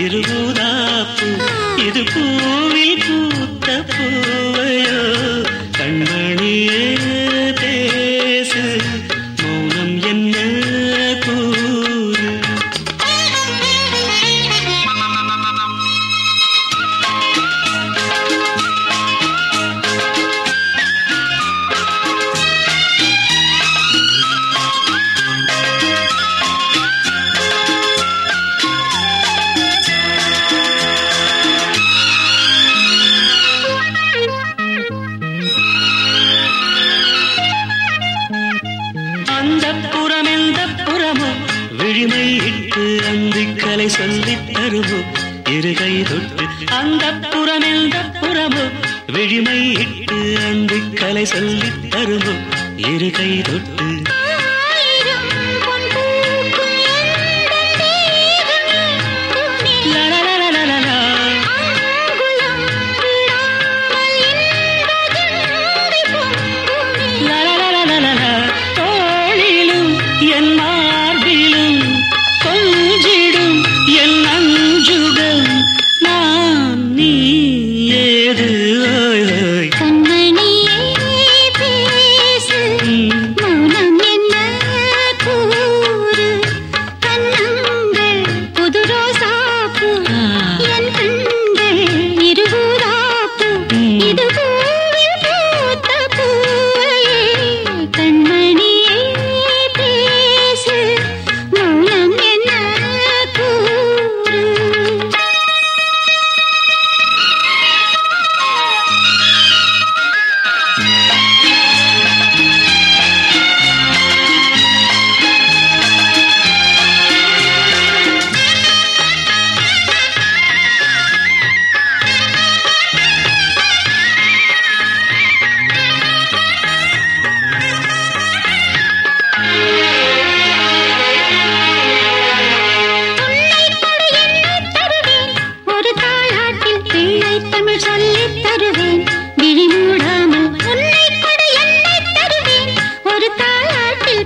இருபூதாப்பு இது பூ புறம்? எந்த புறமும் விழிமை இட்டு அந்திக்கலை சொல்லி தருவோம் இருகை தொட்டு அந்த புறம்? எந்த புறமும் விழிமை இட்டு அந்திக்கலை சொல்லி தருவோம் இருகை தொட்டு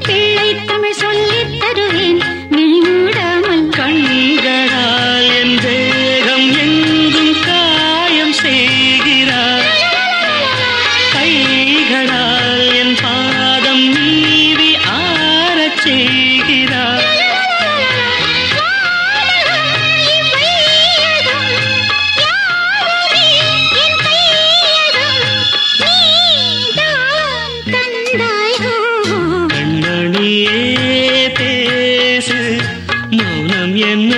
பிள்ளை தமிழ் பேசு மௌனம் என்ன?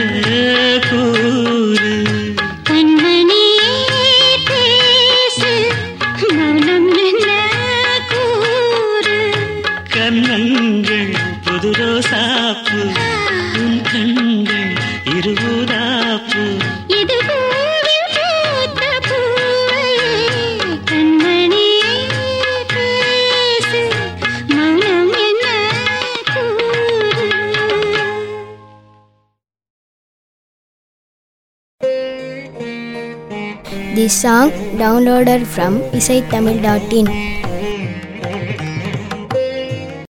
தி சாங் டவுன்லோடர் ஃப்ரம் இசை தமிழ் டாட் இன்